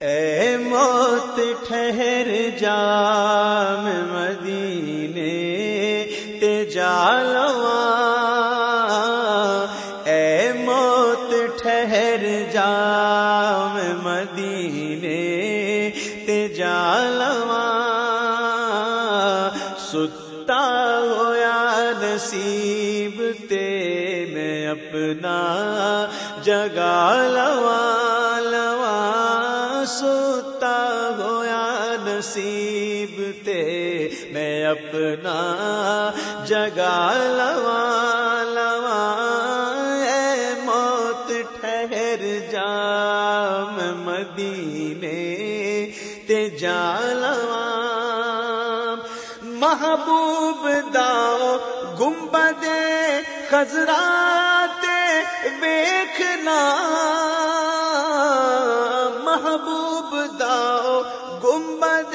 اے موت ٹھہر جا میں مدینے تے جالواں اے موت ٹھہر جا میں مدینے تے جالواں ستا ہویا نصیب تے میں اپنا جگا لواں۔ نصیب تے میں اپنا جگا لواں لواں اے موت ٹھہر جا میں مدینے تے جا لواں محبوب داؤ گنبد خزرات ویکھنا محبوب داؤ، گنبد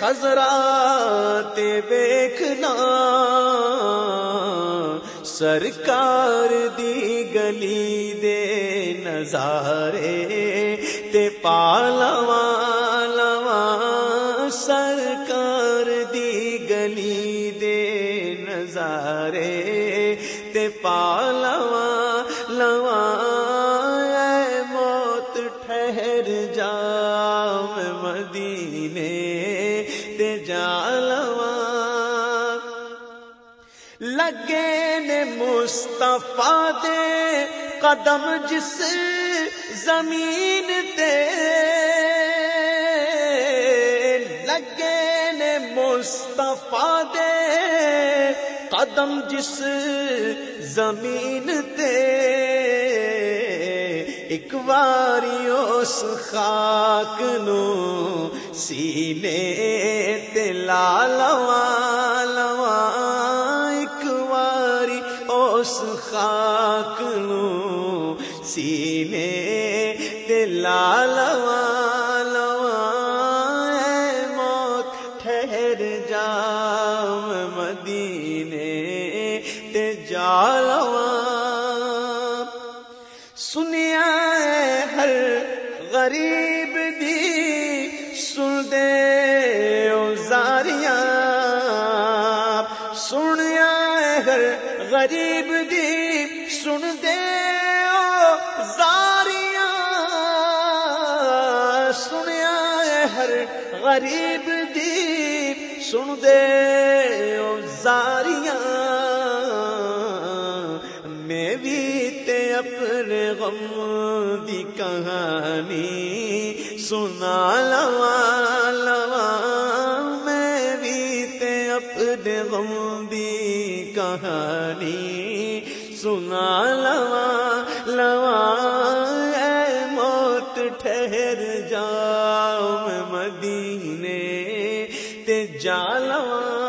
خزرات ویکھنا سرکار دی گلی دے نظارے تے پالواں لواں سرکار دی گلی دے نظارے تے پالواں ٹھہر جا میں مدینے تے جالواں لگے نے مصطفیٰ دے قدم جس زمین تے۔ لگے نے مصطفیٰ دے قدم جس زمین تے۔ ایک واری اس خاک نو سینے تے لا لواں لواں ایک واری اس خاک نو سینے تے لا لواں لواں اے موت ٹھہر جا میں غریب دی سن دے او زاریاں۔ سنیا ہر غریب دی سن دے او زاریاں۔ سنیا ہر غریب دی سن دے او زاریاں۔ میں بھی تے اپنے غم کہانی سنا لواں لواں میں بھی اپنے غم دی کہانی سنا لواں لواں اے موت ٹھہر جا میں مدینے تے جا لواں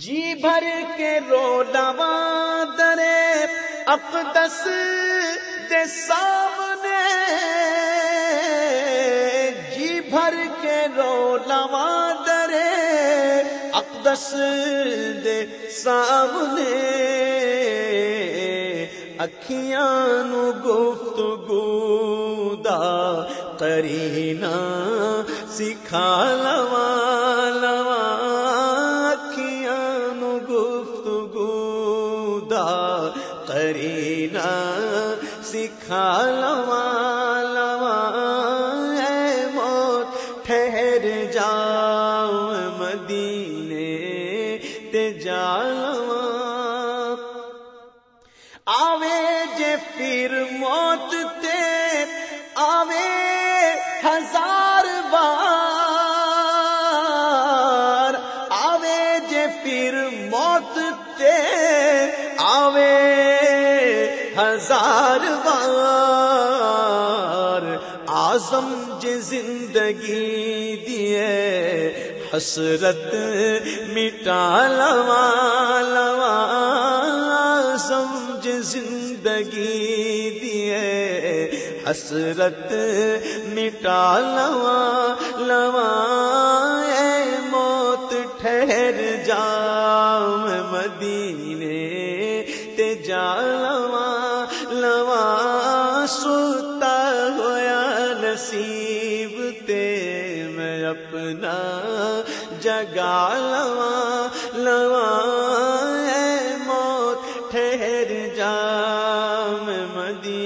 جی بھر کے رو لواں درے اقدس دے سامنے جی بھر کے رو لواں درے اقدس دے سامنے اکھیاں نو گفتگو دا کرینا سکھا لواں لواں لواں اے موت، ٹھہر جا مدینے تے جا لواں۔ آوے جے پھر موت تے، آوے ہزار بار۔ آوے جے پھر موت تے آزم جے زندگی دیے حسرت مٹا لواں لواں سمجھ زندگی دیے حسرت مٹا لواں لواں اے موت ٹھہر جا میں نصیب تے میں اپنا جگا لواں لواں اے موت ٹھہر جا میں مدی